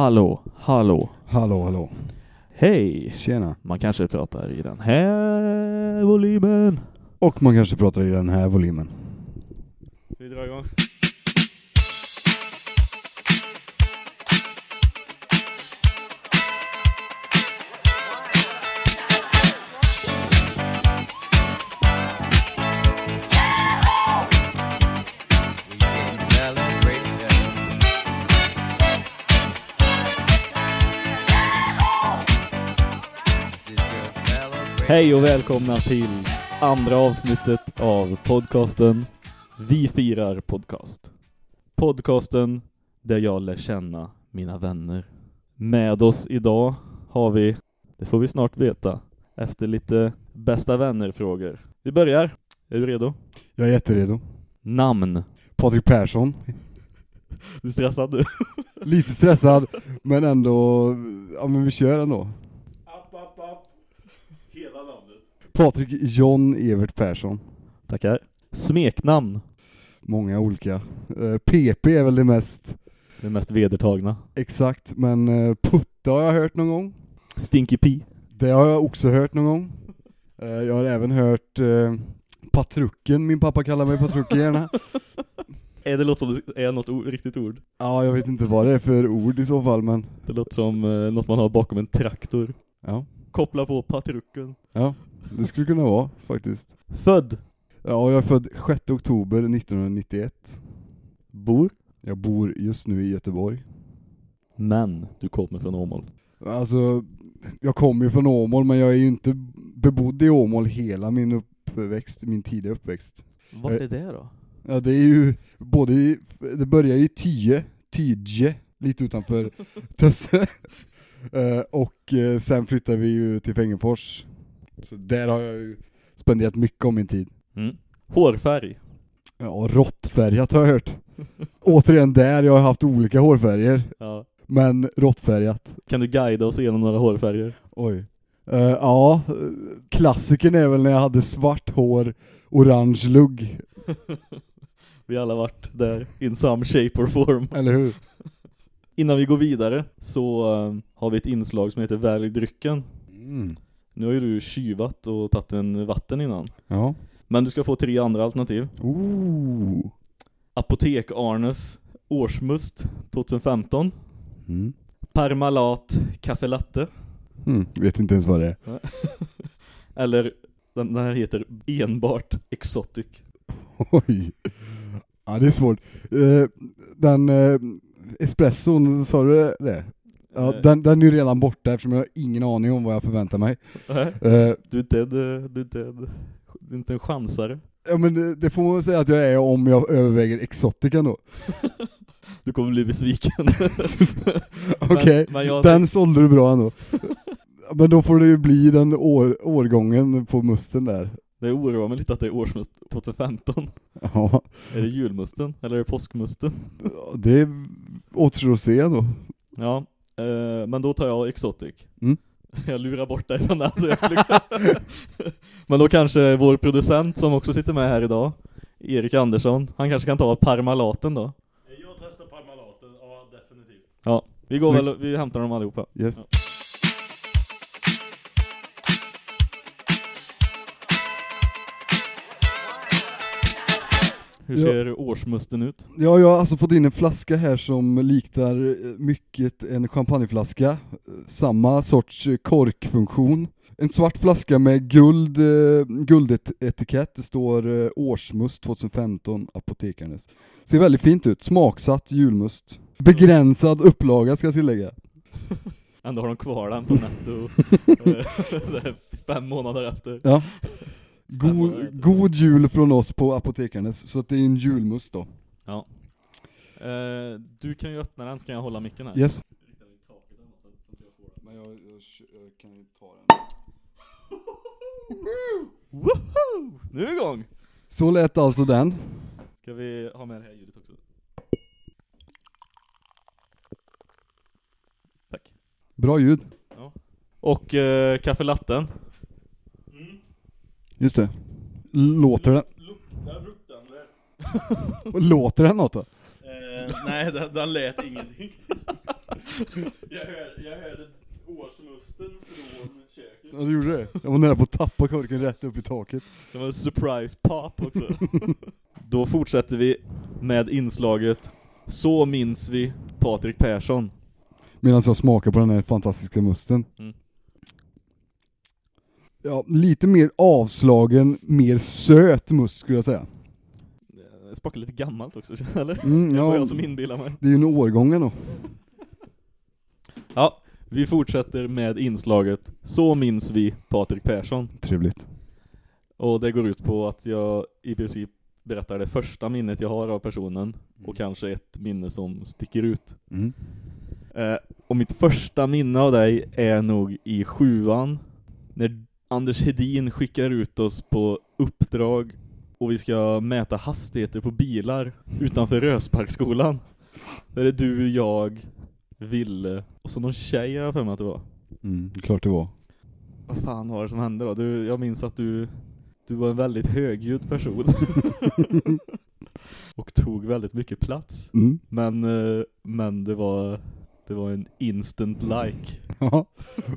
Hallå, hallå. Hallå, hallå. Hej! Tjena. Man kanske pratar i den här volymen. Och man kanske pratar i den här volymen. Ska vi dra igång? Hej och välkomna till andra avsnittet av podcasten Vi firar podcast. Podcasten där jag lär känna mina vänner. Med oss idag har vi, det får vi snart veta, efter lite bästa vänner-frågor. Vi börjar. Är du redo? Jag är jätteredo. Namn. Patrik Persson. Du är stressad du? Lite stressad, men ändå, ja men vi kör ändå. Patrik John Evert Persson. Tackar. Smeknamn. Många olika. Eh, PP är väl det mest Det mest vedertagna. exakt, men eh, Putta har jag hört någon gång. Stinky P. Det har jag också hört någon gång. Eh, jag har även hört eh, Patrucken, min pappa kallar mig Patrucken gärna. Är det låter som är något riktigt ord? Ja, jag vet inte vad det är för ord i så fall, men Det låter som eh, något man har bakom en traktor. ja, Koppla på patrucken. ja, det skulle kunna vara faktiskt. Född. Ja, jag är född 6 oktober 1991. Bor. Jag bor just nu i Göteborg. Men du kommer från Åmål. Alltså, jag kommer ju från Åmål, men jag är ju inte bebodd i Åmål hela min uppväxt, min tidiga uppväxt. Vad är det då? Ja, det är ju både i, det börjar i Tye, Tydje, lite utanför Tösse. Eh, och eh, sen flyttade vi ju till Fängefors. Så där har jag ju spenderat mycket av min tid. Mm. Hårfärg. Ja, råttfärgat har jag hört. Återigen där, jag har haft olika hårfärger. Ja. Men råttfärgat. Kan du guida oss igenom några hårfärger? Oj. Eh, ja, klassikern är väl när jag hade svart hår, orange lugg, Vi alla varit där, in some shape or form. eller hur? Innan vi går vidare så eh, har vi ett inslag som heter Välj drycken. Mm. Nu har ju du tjuvat och tagit en vatten innan. Ja. Men du ska få tre andra alternativ. Ooh. Apotek-Arnes årsmust 2015. Mm. Parmalat Café Latte. Mm. Vet inte ens vad det är. Eller den, den här heter enbart Exotic. Oj. Ja, det är svårt. Eh, den eh, espresson, sa du det? Ja, Eh. den, den är ju redan borta eftersom jag har ingen aning om vad jag förväntar mig. Eh, Du är inte, en, eh, du är inte, en, du är inte en chansare. ja men det, det får man väl säga att jag är om jag överväger exotican då. Du kommer bli besviken. Okej, men jag- den sålde du bra ändå. Men då får det ju bli den år, årgången på musten där. Det oroar mig lite att det är årsmust 2015. Ja, Är det julmusten? Eller är det påskmusten? det återstår att se då. Ja, eh, men då tar jag Exotic. Mm. Jag lurar bort dig från den så jag skulle... Men då kanske vår producent som också sitter med här idag, Erik Andersson, han kanske kan ta parmalaten då? Jag testar Parmalaten, ja definitivt. Ja, vi går Snyggt. väl, vi hämtar dem allihopa. Yes. Ja. Hur Ja. ser årsmusten ut? Ja, jag har alltså fått in en flaska här som liknar eh, mycket en champagneflaska. Eh, Samma sorts eh, korkfunktion. En svart flaska med guld, guldetikett. Det står årsmust 2015 Apotekarnes. Ser väldigt fint ut. Smaksatt julmust. Begränsad upplaga ska jag tillägga. Ändå har de kvar den på netto fem månader efter. Ja. God, god jul från oss på Apotekarnes. Så att det är en julmust då. Ja. Eh, du kan ju öppna den, så kan jag hålla micken här. Yes. Men jag, kan ju ta den. Woho! Nu är vi igång! Så lät alltså den. Ska vi ha med det här ljudet också? Tack. Bra ljud. Och eh, kaffelatten. Just det. Låter den, Luktar fruktansvärt. låter den något då? Eh, nej, den, den lät ingenting. Jag hörde, jag hörde årsmusten från köket. Ja du gjorde det? Jag var nära på att tappa korken rätt upp i taket. Det var en surprise pop också. Då fortsätter vi med inslaget Så minns vi Patrik Persson. Medan jag smakar på den här fantastiska musten. Mm. Ja, lite mer avslagen, mer söt must skulle jag säga. Det smakar lite gammalt också, eller? Mm, Det var ja, jag som inbillar mig. det är ju en årgången då. Ja, vi fortsätter med inslaget Så minns vi Patrik Persson. Trevligt. Och det går ut på att jag i princip berättar det första minnet jag har av personen och kanske ett minne som sticker ut. Mm. Eh, och mitt första minne av dig är nog i sjuan när Anders Hedin skickar ut oss på uppdrag och vi ska mäta hastigheter på bilar utanför Rösparksskolan. Där är du, jag, Ville och så någon tjej jag för mig att det var. Mm, klart det var. Vad fan var det som hände då? Du, jag minns att du, du var en väldigt högljudd person. och tog väldigt mycket plats. Mm. Men, eh, men det var, det var en instant like. Ja,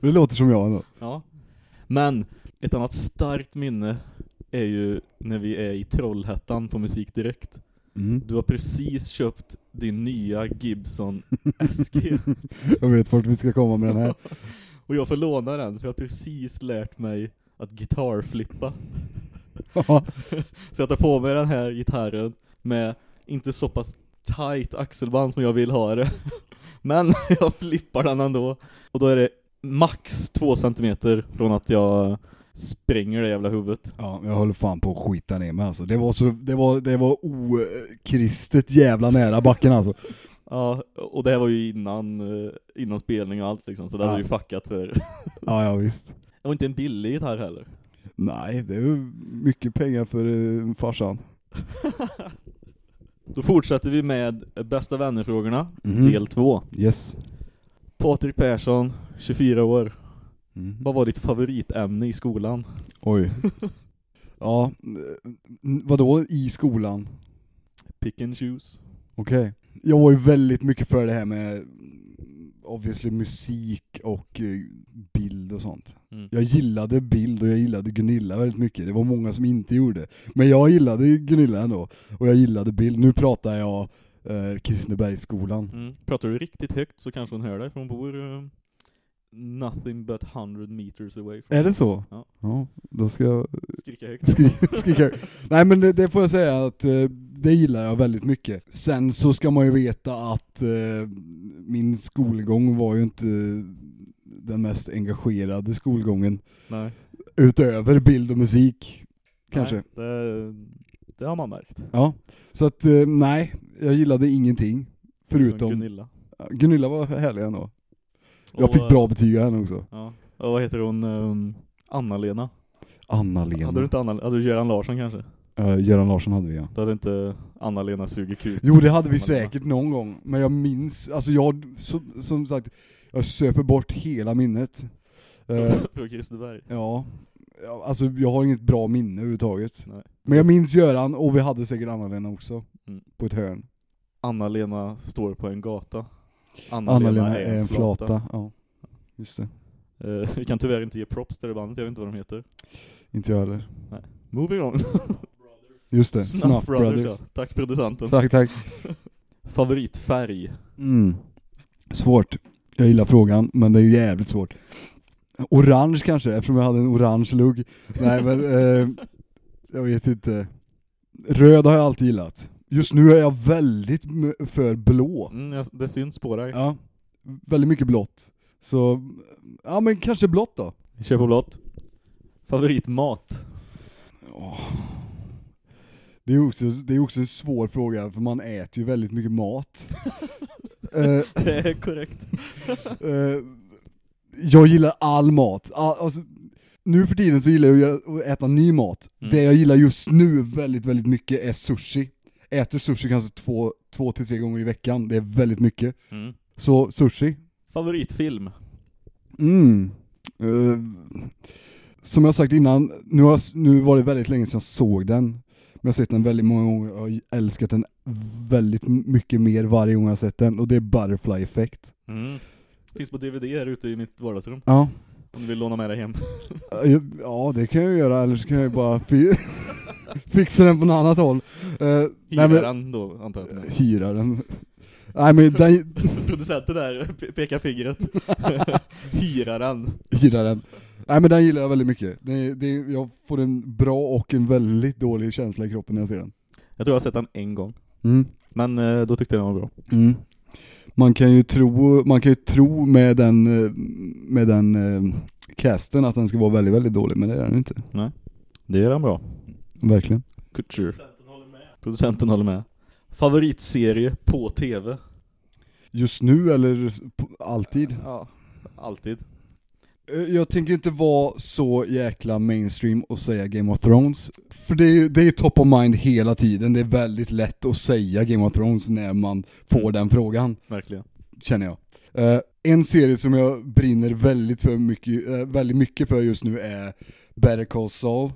det låter som jag ändå. Ja. Men ett annat starkt minne är ju när vi är i Trollhättan på Musik Direkt. Mm. Du har precis köpt din nya Gibson SG. Jag vet vart vi ska komma med den här. Och jag får låna den för jag har precis lärt mig att gitarrflippa. Så jag tar på mig den här gitarren med inte så pass tight axelband som jag vill ha det. Men jag flippar den ändå. Och då är det max två centimeter från att jag spränger det jävla huvudet. ja, jag håller fan på att skita ner mig alltså. Det var så, det var, det var okristet jävla nära backen alltså. Ja, och det här var ju innan, eh, innan spelning och allt liksom, så det Ja. hade ju fuckat för... Ja, ja visst. Det var inte en billig gitarr heller. Nej, det är mycket pengar för eh, farsan. Då fortsätter vi med bästa vännerfrågorna, Mhm. del två. Yes. Patrik Persson, 24 år. Mm. Vad var ditt favoritämne i skolan? Oj. Ja, eh, vadå i skolan? Pick and choose. Okej. Jag var ju väldigt mycket för det här med obviously musik och eh, bild och sånt. Mm. Jag gillade bild och jag gillade Gunilla väldigt mycket. Det var många som inte gjorde. Men jag gillade Gunilla ändå. Och jag gillade bild. Nu pratar jag eh, Kristinebergsskolan. Mm. Pratar du riktigt högt så kanske hon hör dig, för hon bor uh, nothing but 100 meters away from Är det så? Ja. Ja, då ska jag Skrika högt. Skri- skrika. Nej men det, det får jag säga att eh, det gillar jag väldigt mycket. Sen så ska man ju veta att eh, min skolgång var ju inte den mest engagerade skolgången. Nej. Utöver bild och musik, kanske. Nej, det, det har man märkt. Ja. Så att eh, nej, jag gillade ingenting. Förutom Gunilla. Gunilla var härlig ändå. Jag Och, fick bra betyg av henne också. Ja. Och vad heter hon? Um, Anna-Lena? Anna-Lena. Hade du inte Anna, hade du Göran Larsson kanske? Eh, Göran Larsson hade vi ja. Då hade inte Anna-Lena sugit kuk. Jo det hade vi säkert någon gång, men jag minns, alltså jag, så, som sagt, jag söper bort hela minnet. Eh, Från Kristineberg. ja, Ja, alltså jag har inget bra minne överhuvudtaget. Nej. Men jag minns Göran, och vi hade säkert Anna-Lena också, Mm. på ett hörn. Anna-Lena står på en gata. Anna-Lena, Anna-Lena är en flata. Ja, just det. Eh, vi kan tyvärr inte ge props till det bandet, jag vet inte vad de heter. Inte jag heller. Moving on. Just det, Snuff, Brothers, ja. Tack producenten. Tack, tack. Favoritfärg? Mm. Svårt. Jag gillar frågan, men det är ju jävligt svårt. Orange kanske, eftersom jag hade en orange lugg. Nej men, eh, jag vet inte. Röd har jag alltid gillat. Just nu är jag väldigt för blå. Mm, det syns på dig. Ja, väldigt mycket blått. Så, ja men kanske blått då. Vi kör på blått. Favoritmat? Det är också, det är också en svår fråga, för man äter ju väldigt mycket mat. Eh, Det är korrekt. Jag gillar all mat. All, alltså, nu för tiden så gillar jag att äta ny mat. Mm. Det jag gillar just nu väldigt, väldigt mycket är sushi. Äter sushi kanske två, två till tre gånger i veckan. Det är väldigt mycket. Mm. Så sushi. Favoritfilm? Mm. Eh, som jag sagt innan, nu, har, jag nu var det väldigt länge sedan jag såg den. Men jag har sett den väldigt många gånger och har älskat den väldigt mycket mer varje gång jag har sett den. Och det är Butterfly Effect. Mm. Finns på DVD här ute i mitt vardagsrum. Ja. Om du vill låna med dig hem. Ja, det kan jag göra, eller så kan jag ju bara fi fixa den på något annat håll. Uh, nej, Hyra men, den då, antar jag. hyra den. Nej men den, Producenten där pe- pekar fingret. Hyra den. hyra den. Nej men den gillar jag väldigt mycket. Det, det, jag får en bra och en väldigt dålig känsla i kroppen när jag ser den. Jag tror jag har sett den en gång. Mm. Men eh, då tyckte jag den var bra. Mm. Man kan ju tro, man kan ju tro med den, eh, med den eh, casten att den ska vara väldigt, väldigt dålig, men det är den inte. Det är den bra. Verkligen. Couture. Producenten håller med. Producenten håller med. Favoritserie på TV? Just nu eller alltid? Ja, alltid. Eh, Jag tänker inte vara så jäkla mainstream och säga Game of Thrones. För det är ju det är top of mind hela tiden, det är väldigt lätt att säga Game of Thrones när man får Mm. den frågan, Verkligen. känner jag. Eh, en serie som jag brinner väldigt, för mycket, eh, väldigt mycket för just nu är Better Call Saul.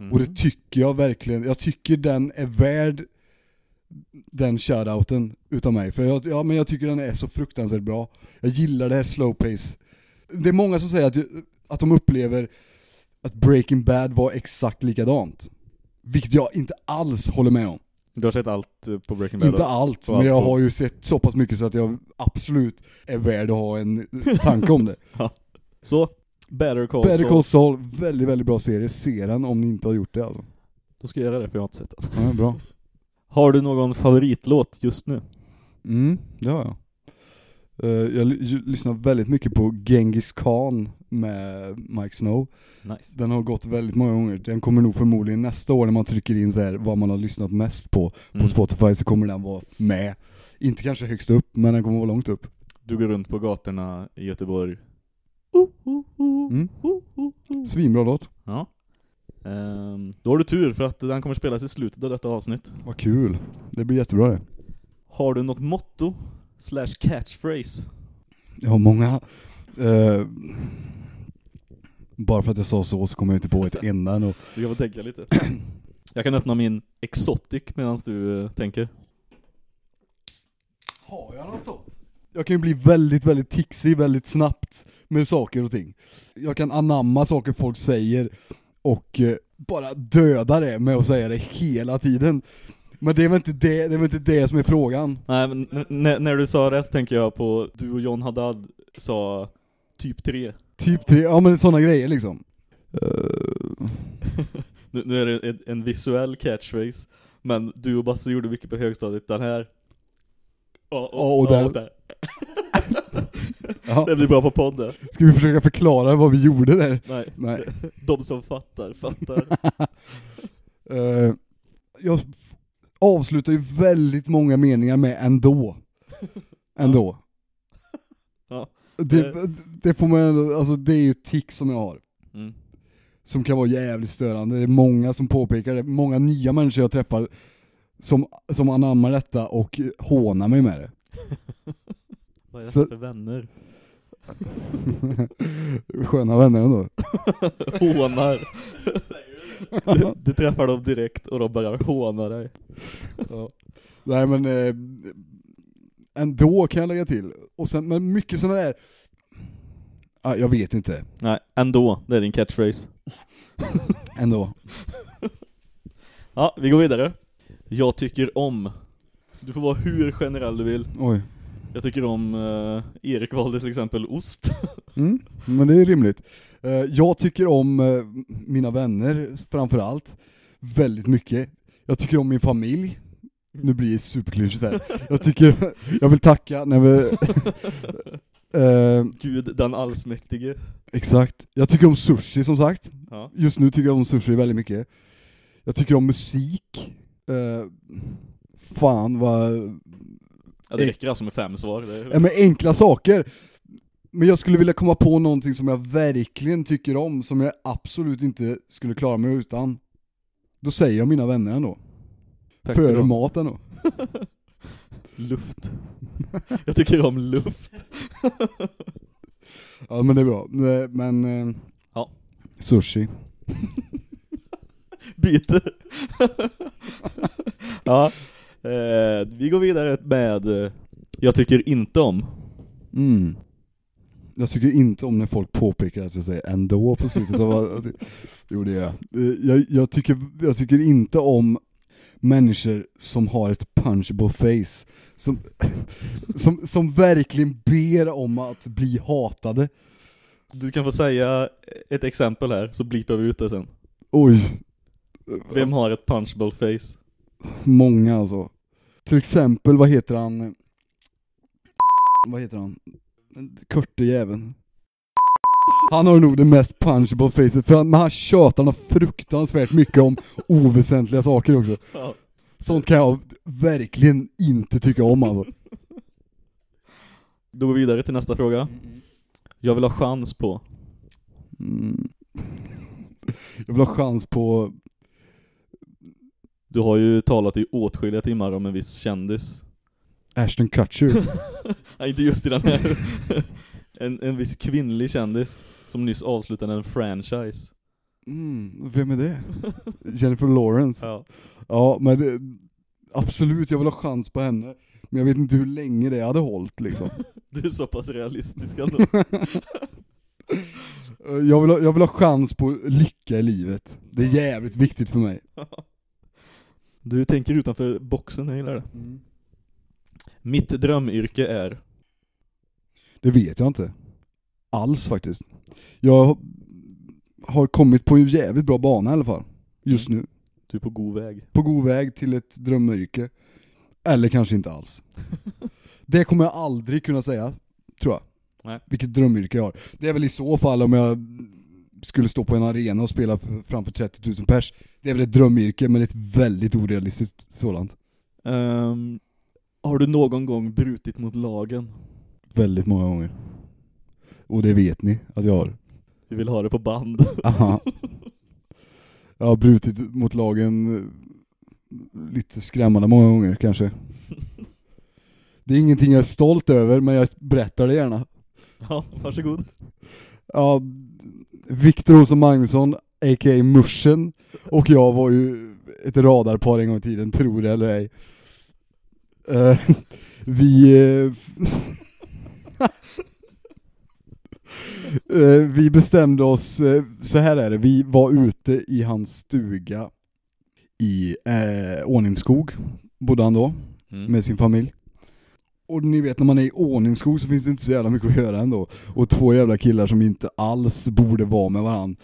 Mm. Och det tycker jag verkligen, jag tycker den är värd den shoutouten utav mig. För jag, ja, men jag tycker den är så fruktansvärt bra. Jag gillar det här slow pace. Det är många som säger att, att de upplever att Breaking Bad var exakt likadant. Vilket jag inte alls håller med om. Du har sett allt eh, på Breaking Bad? Inte då? allt, På men allt jag på- har ju sett så pass mycket så att jag absolut är värd att ha en tanke om det. Så, Better Call Better Saul. Call Saul, väldigt, väldigt bra serie. Se den om ni inte har gjort det alltså. Då ska jag göra det för jag har inte sett den. Ja, bra. Har du någon favoritlåt just nu? Mm, det har jag. Eh, jag lyssnar väldigt mycket på Genghis Khan med Mike Snow. Nice. Den har gått väldigt många gånger. Den kommer nog förmodligen nästa år när man trycker in så här vad man har lyssnat mest på på Mm. Spotify så kommer den vara med. Inte kanske högst upp, men den kommer vara långt upp. Du går runt på gatorna i Göteborg. Mm. Svinbra låt. Ja. Ehm, då har du tur för att den kommer spelas i slutet av detta avsnitt. Vad kul. Det blir jättebra det. Har du något motto? Slash catchphrase? Jag har många. Eh, bara för att jag sa så så kommer jag inte på ett enda än. och- Du kan få tänka lite. Jag kan öppna min Exotic medan du eh, tänker. Har jag något sånt? Jag kan ju bli väldigt, väldigt tixig väldigt snabbt med saker och ting. Jag kan anamma saker folk säger och eh, bara döda det med att säga det hela tiden. Men det är väl inte det, det, är väl inte det som är frågan. Nej men när du sa det så tänker jag på du och John Haddad sa typ tre. Typ tre, ja men sådana grejer liksom. Eh, Nu, nu är det en, en visuell catchphrase. Men du och Basse gjorde mycket på högstadiet. Den här. Ja, Ja, och där. ja. Det blir bra på podden. Ska vi försöka förklara vad vi gjorde där? Nej. Nej. De som fattar, fattar. Eh, jag avslutar ju väldigt många meningar med ändå. Ändå. Ja. Det, det får man ändå, alltså det är ju ett tick som jag har. Mm. Som kan vara jävligt störande. Det är många som påpekar det. Många nya människor jag träffar som, som anammar detta och hånar mig med det. Vad är det Så- för vänner? Sköna vänner ändå. Hånar. Du, du träffar dem direkt och de börjar håna dig. Ja. Nej men eh, ändå kan jag lägga till. Och sen, men mycket sådana där, ah, jag vet inte. Nej, ändå. Det är din catchphrase. Ändå. Ja, vi går vidare. Jag tycker om. Du får vara hur generell du vill. Oj. Jag tycker om, eh, Erik valde till exempel ost. Mm, men det är rimligt. Eh, jag tycker om eh, mina vänner framförallt väldigt mycket. Jag tycker om min familj. Nu blir det superklyschigt här. Jag tycker, jag vill tacka när vi... Eh, Gud den allsmäktige. exakt. Jag tycker om sushi som sagt. Ja. Just nu tycker jag om sushi väldigt mycket. Jag tycker om musik. Eh, fan vad... ja det räcker alltså med fem svar. Det Ja men enkla saker. Men jag skulle vilja komma på någonting som jag verkligen tycker om, som jag absolut inte skulle klara mig utan. Då säger jag mina vänner ändå. Tack Före ha. mat ändå. Luft. Jag tycker om luft. Ja men det är bra. Men... eh, Ja. Sushi. Byter. ja. Eh, vi går vidare med eh, Jag tycker inte om. Mm. Jag tycker inte om när folk påpekar att jag säger ändå på slutet av Jo det gör jag. Eh, jag, jag, tycker, jag tycker inte om människor som har ett punchable face. Som, som, som verkligen ber om att bli hatade. Du kan få säga ett exempel här, så blipar vi ut det sen. Oj. Vem har ett punchable face? Många alltså. Till exempel, vad heter han? Vad heter han? Kurte jäveln. Han har nog det mest punchable facet, för han, men han tjatar något fruktansvärt mycket om oväsentliga saker också. Ja. Sånt kan jag verkligen inte tycka om alltså. Då går vi vidare till nästa fråga. Jag vill ha chans på. Mm. Jag vill ha chans på, Du har ju talat i åtskilliga timmar om en viss kändis. Ashton Kutcher. Nej, inte just i den här. en, en viss kvinnlig kändis som nyss avslutade en franchise. Mm, vem är det? Jennifer Lawrence. Ja. Ja, men det, absolut, jag vill ha chans på henne. Men jag vet inte hur länge det hade hållit liksom. Du är så pass realistisk ändå. Jag, vill ha, jag vill ha chans på lycka i livet. Det är jävligt viktigt för mig. Du tänker utanför boxen, jag gillar det. Mitt drömyrke är... Det vet jag inte. Alls faktiskt. Jag har kommit på en jävligt bra bana i alla fall. Just nu. Du är på god väg. På god väg till ett drömyrke. Eller kanske inte alls. Det kommer jag aldrig kunna säga, tror jag. Nej. Vilket drömyrke jag har. Det är väl i så fall om jag skulle stå på en arena och spela framför 30 000 pers. Det är väl ett drömyrke, men ett väldigt orealistiskt sådant. Ehm, har du någon gång brutit mot lagen? Väldigt många gånger. Och det vet ni att jag har. Vi vill ha det på band. Aha. Jag har brutit mot lagen eh, lite skrämmande många gånger kanske. Det är ingenting jag är stolt över, men jag berättar det gärna. ja, varsågod. Ja, Viktor Olsson Magnusson, a.k.a. Muschen, och jag var ju ett radarpar en gång i tiden, tror det eller ej. Eh, vi... eh, vi bestämde oss, så här är det, vi var ute i hans stuga i eh, Ordningsskog, bodde han då, Mm. med sin familj. Och ni vet när man är i ordningsskog så finns det inte så jävla mycket att göra ändå. Och två jävla killar som inte alls borde vara med varandra,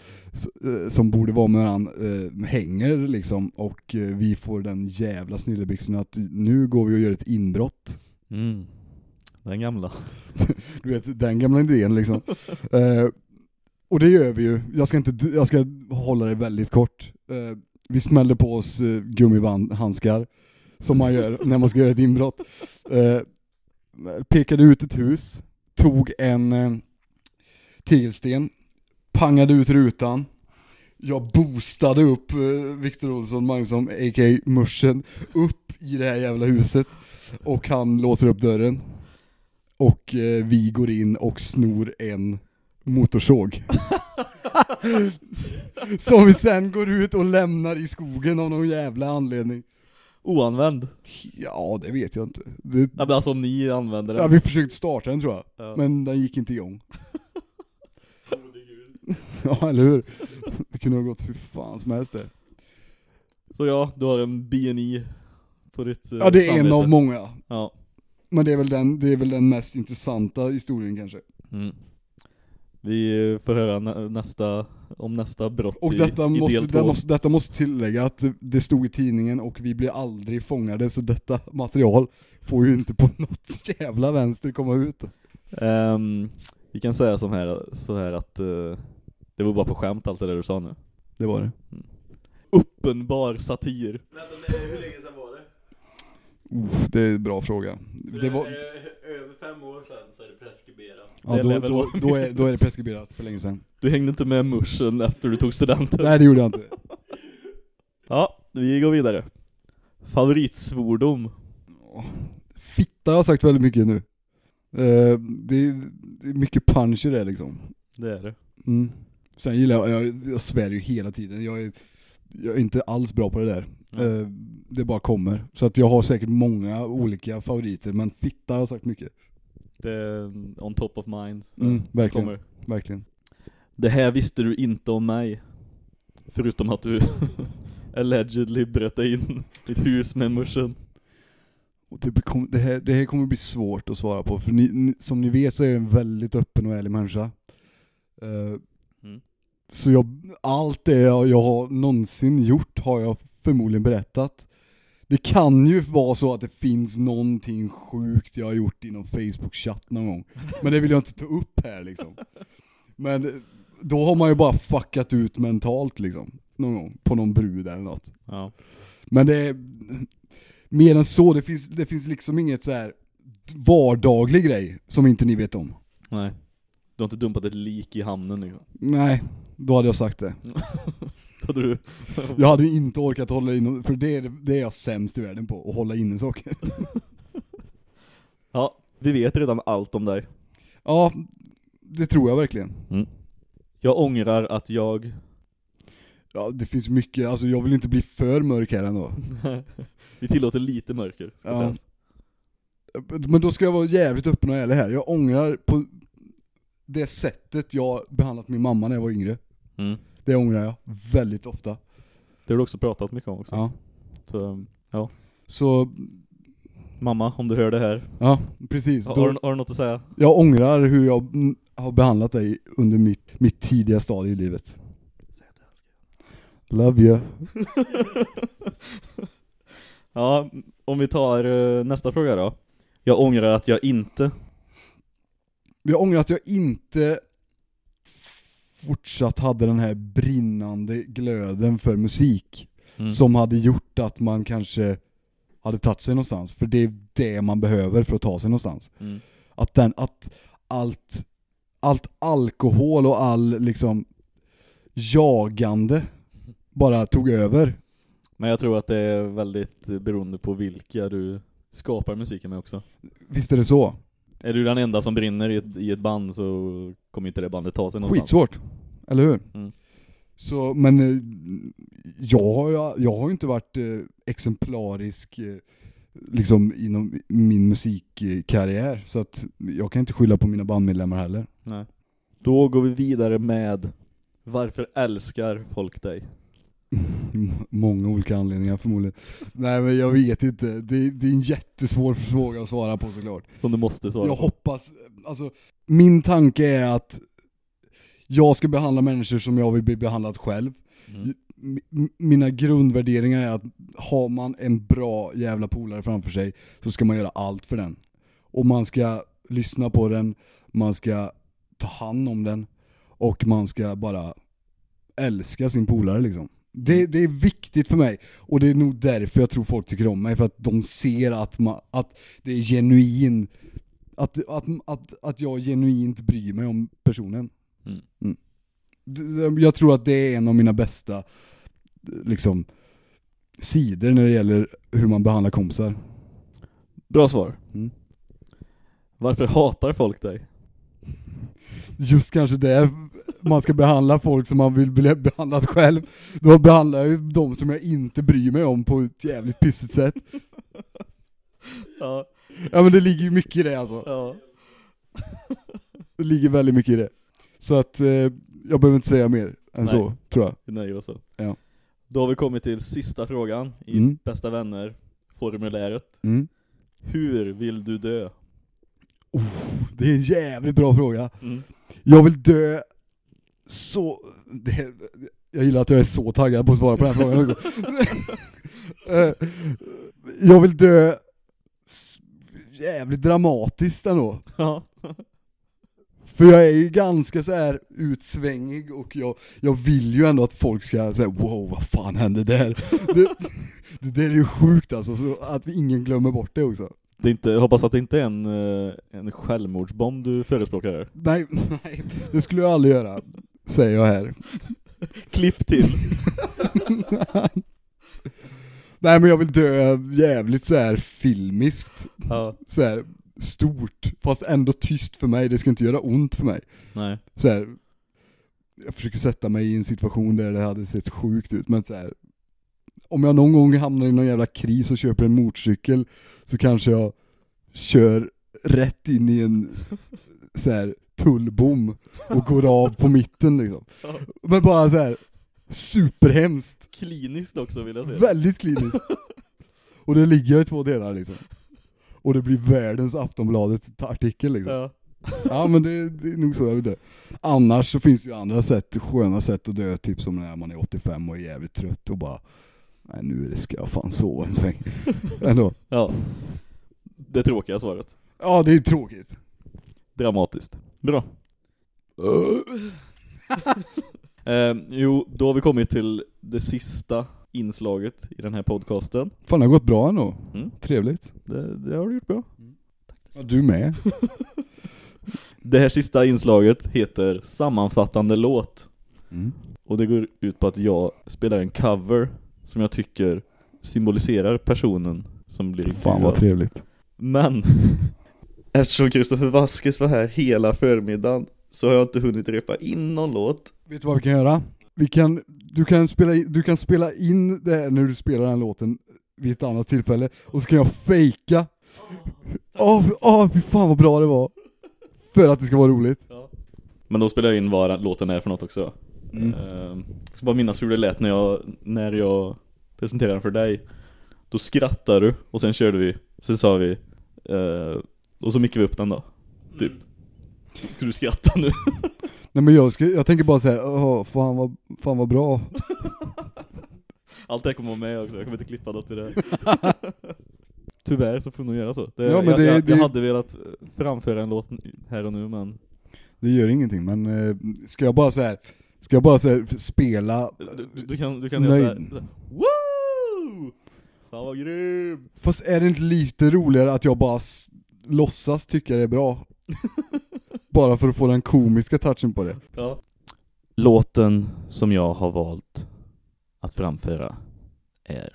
som borde vara med varandra, eh, hänger liksom. Och eh, vi får den jävla snilleblixten att nu går vi och gör ett inbrott. Mm. Den gamla. Du vet, den gamla idén liksom. eh, och det gör vi ju. Jag ska, inte, jag ska hålla det väldigt kort. Eh, vi smällde på oss eh, gummihandskar, som man gör när man ska göra ett inbrott. Pekade ut ett hus, tog en eh, tegelsten, pangade ut rutan. Jag boostade upp eh, Viktor Olsson Magnusson, a.k.a. Muschen, upp i det här jävla huset. Och han låser upp dörren. Och eh, vi går in och snor en motorsåg. Som vi sen går ut och lämnar i skogen av någon jävla anledning. Oanvänd. Ja, det vet jag inte. Det, Ja, men alltså om ni använder den. ja, vi försökte starta den tror jag, Ja. men den gick inte igång. ja, eller hur? Det kunde ha gått hur fan som helst det. Så ja, du har en BNI på ditt eh, Ja, det är en samvete. av många. Ja. Men det är väl den, det är väl den mest intressanta historien kanske. Mm. Vi eh, får höra nä- nästa, om nästa brott Och i, detta, i måste, del det två. måste, detta måste tillägga att det stod i tidningen och vi blir aldrig fångade så detta material får ju inte på något jävla vänster komma ut. Ehm, vi kan säga som här, så här att eh, det var bara på skämt allt det där du sa nu. Det var det. Uppenbar satir. Vänta, men hur länge sedan var det? Uh, det är en bra fråga. Det var, över fem år sedan så är det preskriberat. ja, det då, då, då, är, då är det preskriberat för länge sedan. Du hängde inte med muschen efter du tog studenten. Nej det gjorde jag inte. Ja, vi går vidare. Favoritsvordom. Fitta har jag sagt väldigt mycket nu. Eh, det, är, det är mycket punch i det liksom. Det är det. Mm. Sen gillar jag, jag, jag svär ju hela tiden. Jag är, jag är inte alls bra på det där. Eh, det bara kommer. Så att jag har säkert många olika favoriter, men fitta har jag sagt mycket. Det är on top of mind. Mm, Det verkligen. kommer. Verkligen. Det här visste du inte om mig. Förutom att du allegedly dig in i ett hus med morsan. Det, det, här, det här kommer bli svårt att svara på, för ni, som ni vet så är jag en väldigt öppen och ärlig människa. Eh, Mm. Så jag, allt det jag, jag har någonsin gjort har jag förmodligen berättat. Det kan ju vara så att det finns någonting sjukt jag har gjort i någon Facebook-chatt någon gång. Men det vill jag inte ta upp här liksom. Men då har man ju bara fuckat ut mentalt liksom. Någon gång, på någon brud eller något. Ja. Men det är mer än så, det finns, det finns liksom inget så här vardaglig grej som inte ni vet om. Nej. Du har inte dumpat ett lik i hamnen liksom. Nej, då hade jag sagt det. Hade du... Jag hade ju inte orkat hålla in, för det är, det är jag sämst i världen på, att hålla inne saker. Ja, vi vet redan allt om dig. Ja, det tror jag verkligen. Jag ångrar att jag... Ja, det finns mycket, alltså jag vill inte bli för mörk här ändå. vi tillåter lite mörker, ska Ja. sägas. Men då ska jag vara jävligt öppen och ärlig här. Jag ångrar på det sättet jag behandlat min mamma när jag var yngre. Mm. Det ångrar jag väldigt ofta. Det har du också pratat mycket om också. Ja. Så, Så, mamma, om du hör det här. ja precis. Har, Då, har, du- har du något att säga? Jag ångrar hur jag har behandlat dig under mitt, mitt tidiga stadie i livet. Love you. Ja, om vi tar eh, nästa fråga då. Jag ångrar att jag inte... Jag ångrar att jag inte fortsatt hade den här brinnande glöden för musik. Mm. Som hade gjort att man kanske hade tagit sig någonstans. För det är det man behöver för att ta sig någonstans. Mm. Att, den, att allt, allt alkohol och all liksom jagande bara tog över. Men jag tror att det är väldigt beroende på vilka du skapar musiken med också. Visst är det så? Är du den enda som brinner i ett, i ett band så kommer inte det bandet ta sig någonstans. Skitsvårt. Eller hur? Mm. Så, men eh, jag har, ju- jag har inte varit eh, exemplarisk eh, liksom inom min musikkarriär. Så att jag kan inte skylla på mina bandmedlemmar heller. Nej. Då går vi vidare med Varför älskar folk dig? Många olika anledningar förmodligen. Nej men jag vet inte. Det, det är en jättesvår fråga att svara på såklart. Som du måste svara Jag på. hoppas, alltså min tanke är att jag ska behandla människor som jag vill bli behandlad själv. Mm. Mina grundvärderingar är att har man en bra jävla polare framför sig så ska man göra allt för den. Och man ska lyssna på den, man ska ta hand om den och man ska bara älska sin polare liksom. Det, det är viktigt för mig och det är nog därför jag tror folk tycker om mig, för att de ser att, man, att det är genuin, att, att, att, att jag genuint bryr mig om personen. Mm. D- Jag tror att det är en av mina bästa liksom, sidor när det gäller hur man behandlar kompisar. Bra svar. Mm. Varför hatar folk dig? Just kanske där man ska behandla folk som man vill bli behandlad själv. Då behandlar jag ju de som jag inte bryr mig om på ett jävligt pissigt sätt. Ja. Ja men det ligger ju mycket i det alltså. ja. Det ligger väldigt mycket i det. Så att eh, jag behöver inte säga mer än Nej. så, tror jag. Vi nöjer oss så. Ja. Då har vi kommit till sista frågan i Mm. Bästa vänner formuläret. Mm. Hur vill du dö? Det är en jävligt bra fråga. Mm. Jag vill dö så... Det jag gillar att jag är så taggad på att svara på den här frågan också. Eh, jag vill dö jävligt dramatiskt ändå. Ja. För jag är ju ganska så här utsvängig och jag, jag vill ju ändå att folk ska säga wow vad fan hände där? det, det där är ju sjukt alltså, så att vi ingen glömmer bort det också. Det är inte, jag hoppas att det inte är en, eh, en självmordsbomb du förespråkar här. Nej, nej, det skulle jag aldrig göra, säger jag här. Klipp till! Nej men jag vill dö jävligt så här filmiskt, ja. så här stort, fast ändå tyst för mig, det ska inte göra ont för mig. Nej. Så här, jag försöker sätta mig i en situation där det hade sett sjukt ut, men så här, om jag någon gång hamnar i någon jävla kris och köper en motorcykel så kanske jag kör rätt in i en så här tullbom och går av på mitten liksom. Ja. Men bara så här superhemskt. Kliniskt också vill jag säga. Väldigt kliniskt. Och det ligger i två delar liksom. Och det blir världens Aftonbladet artikel liksom. Ja. Ja men det, det är nog så jag vill dö. Annars så finns det ju andra sätt, sköna sätt att dö, typ som när man är 85 och är jävligt trött och bara Nej nu är det- ska jag fan sova en sväng. Ändå. ja. Det tråkiga svaret. Ja det är tråkigt. Dramatiskt. Bra. eh, jo, då har vi kommit till det sista inslaget i den här podcasten. Fan det har gått bra ändå. Mm. Trevligt. Det, det har du gjort bra. Ja, du med. Det här sista inslaget heter Sammanfattande låt. Mm. Och det går ut på att jag spelar en cover som jag tycker symboliserar personen som blir Fan vad intervjuad. trevligt. Men eftersom Kristoffer Vasquez var här hela förmiddagen så har jag inte hunnit repa in någon låt. Vet du vad vi kan göra? Vi kan, du, kan spela in, du kan spela in det här när du spelar den här låten vid ett annat tillfälle, och så kan jag fejka. Åh, oh, oh, fy fan vad bra det var! För att det ska vara roligt. Men då spelar jag in vad låten är för något också. Mm. Ehm, ska bara minnas hur det lät när jag, när jag presenterade den för dig. Då skrattade du och sen körde vi, sen sa vi, eh, och så mickade vi upp den då. Typ. Ska du skratta nu? Nej men jag, ska, jag tänker bara säga, åh fan vad, fan vad bra. Allt det här kommer vara med också, jag kommer inte klippa något i det här. Tyvärr så får vi nog göra så. Det, Ja, men jag, det- jag, det- jag hade velat framföra en låt här och nu men Det gör ingenting men, eh, ska jag bara säga ska jag bara säga spela, du, du kan, du kan göra såhär. Woo! Fan vad grym! fast är det inte lite roligare att jag bara låtsas tycka det är bra? bara för att få den komiska touchen på det. Ja. Låten som jag har valt att framföra är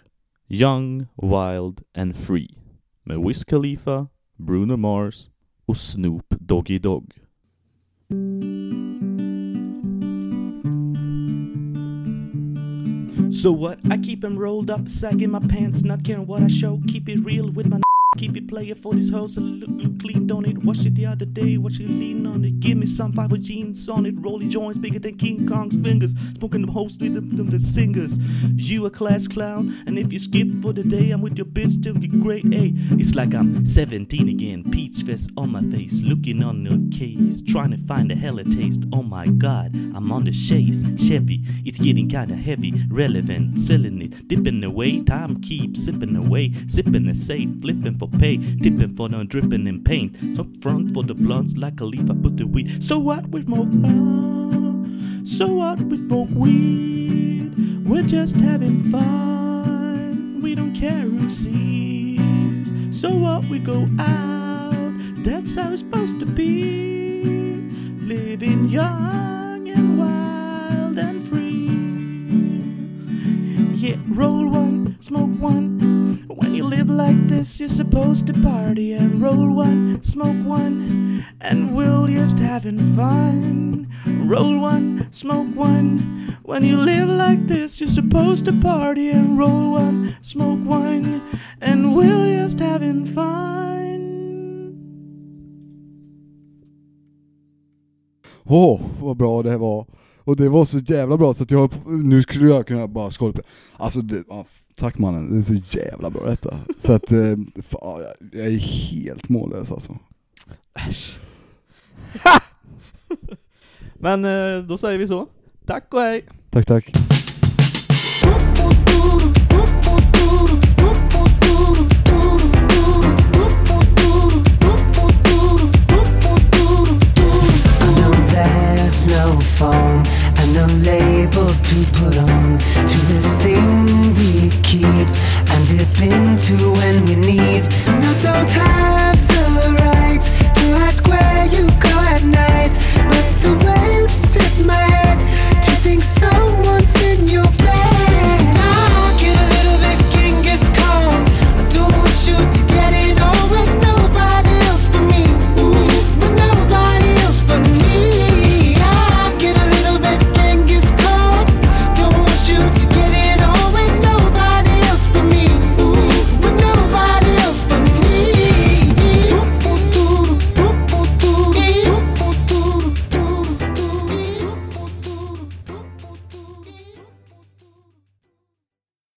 Young, Wild and Free med Wiz Khalifa, Bruno Mars och Snoop Doggy Dogg. So what? I keep them rolled up, sagging my pants, not caring what I show. Keep it real with my keep it player for this house and look, look clean, don't it? Wash it the other day, watch it lean on it. Give me some fiber jeans on it, rolly joints bigger than King Kong's fingers. Smoking them hoes with them, them the singers. You a class clown, and if you skip for the day, I'm with your bitch till the grade A. It's like I'm 17 again, peach fest on my face, looking on the case, trying to find a hella taste. Oh my god, I'm on the chase. Chevy, it's getting kinda heavy, relevant, selling it, dipping away. Time keeps sipping away, sipping the safe, flipping for pay, tipping for dripping in paint. So front for the blunts like a leaf, I put the weed. So what we smoke? So what we smoke weed? We're just having fun. We don't care who sees. So what we go out? That's how it's supposed to be. Living young you're to party and roll one, smoke one, and we'll just having fun. Roll one, smoke one. When you live like this, you're supposed to party and roll one, smoke one, and we'll just having fun. Åh, oh, vad bra det var. Och det var så jävla bra så att jag, nu skulle jag kunna bara skåla Alltså, det, tack mannen, det är så jävla bra detta. Så att, eh, fan, jag- är helt mållös alltså. Men eh, då säger vi så. Tack och hej! Tack tack.